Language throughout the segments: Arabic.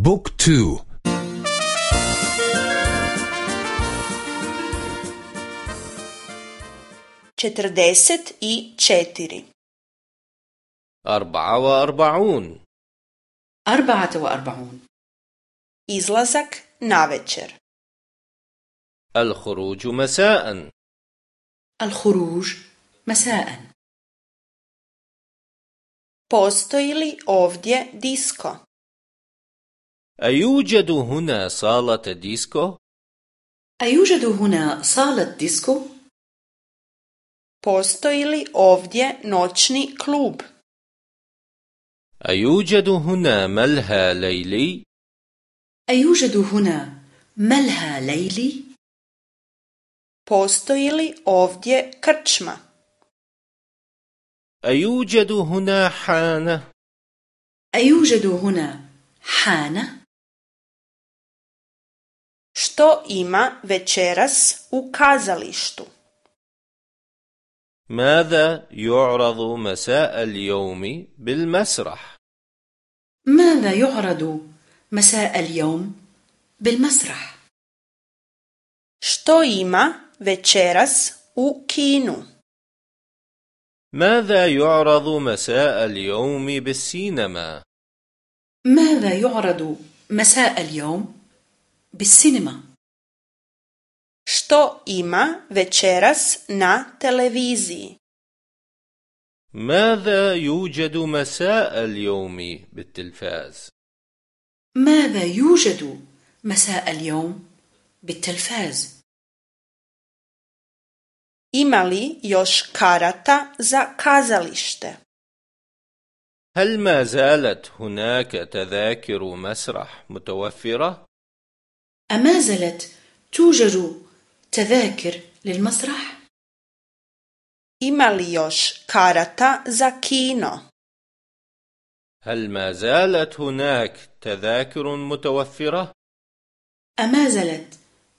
بوك تو. četrdeset i četiri أربعة وأربعون. أربعة وأربعون. izlazak navečer الخروج مساء. الخروج مساء. postoji li ovdje disko أيوجد هنا صالة ديسكو؟ أيوجد هنا صالة ديسكو؟ postoji li ovdje noćni klub أيوجد هنا ملهى ليلي؟ أيوجد هنا ملهى ليلي؟ postoji li ovdje krčma أيوجد هنا حانة؟ أيوجد هنا حانة؟ Što ima večeras u kazalištu ماذا يعرض مساء اليوم بالمسرح؟ ماذا يعرض مساء اليوم بالمسرح؟ što ima večeras u kinu ماذا يعرض مساء اليوم بالسينما؟ ماذا يعرض مساء اليوم بالسينما؟ što ima večeras na televiziji ماذا يوجد مساء اليوم بالتلفاز؟ ماذا يوجد مساء اليوم بالتلفاز؟ ima li još karata za kazalište هل ما زالت هناك تذاكر مسرح متوفرة؟ أما زالت توجد تذاكر للمسرح؟ ima li još karata za kino هل ما زالت هناك تذاكر متوفرة؟ أما زالت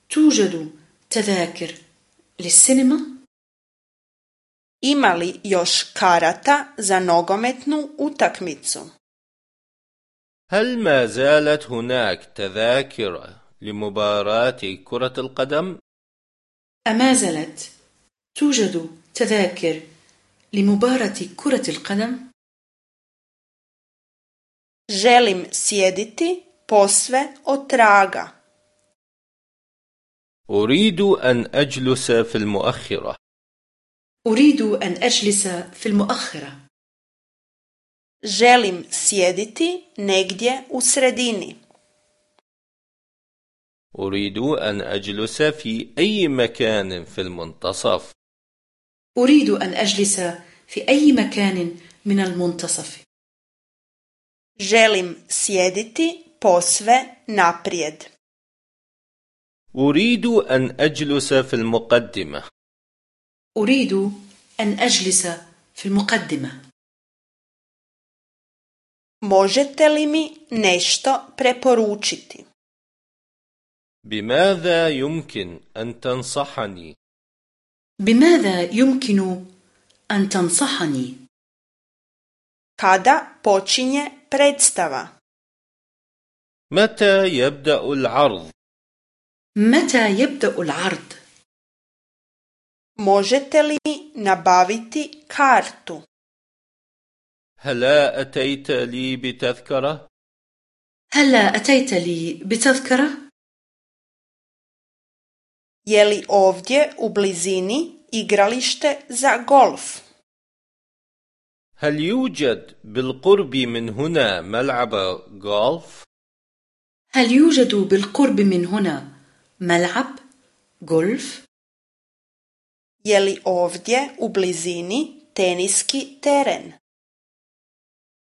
توجد تذاكر للسينما؟ ima li još karata za nogometnu utakmicu هل ما زالت هناك تذاكر لمباراة كرة القدم؟ أما زالت توجد تذاكر لمباراة كرة القدم؟ želim sjediti posve otraga أريد أن أجلس في المؤخرة أريد أن أجلس في المؤخرة želim sjediti negdje u sredini أريد أن أجلس في أي مكان في المنتصف. أريد أن أجلس في أي مكان من المنتصف. Želim sjediti posve naprijed. أريد أن أجلس في المقدمة. أريد أن أجلس في المقدمة. Možete li mi nešto preporučiti? بماذا يمكن أن تنصحني؟ بماذا يمكن أن تنصحني؟ kada počinje predstava متى يبدأ العرض؟ متى يبدأ العرض؟ možete li nabaviti kartu هلا أتيت لي بتذكرة؟ هلا أتيت لي بتذكرة؟ Je li ovdje u blizini igralište za golf هل يوجد بالقرب من هنا ملعب غولف؟ هل يوجد بالقرب من هنا ملعب جولف؟ je li ovdje u blizini teniski teren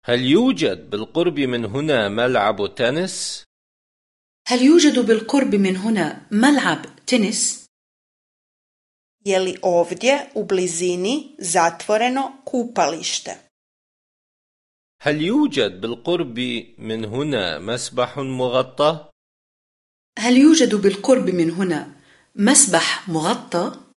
هل يوجد بالقرب من هنا ملعب تنس؟ هل يوجد بالقرب من هنا ملعب تنس؟ je li ovdje u blizini zatvoreno kupalište هل يوجد بالقرب من هنا مسبح مغطى؟ هل يوجد بالقرب من هنا مسبح مغطى؟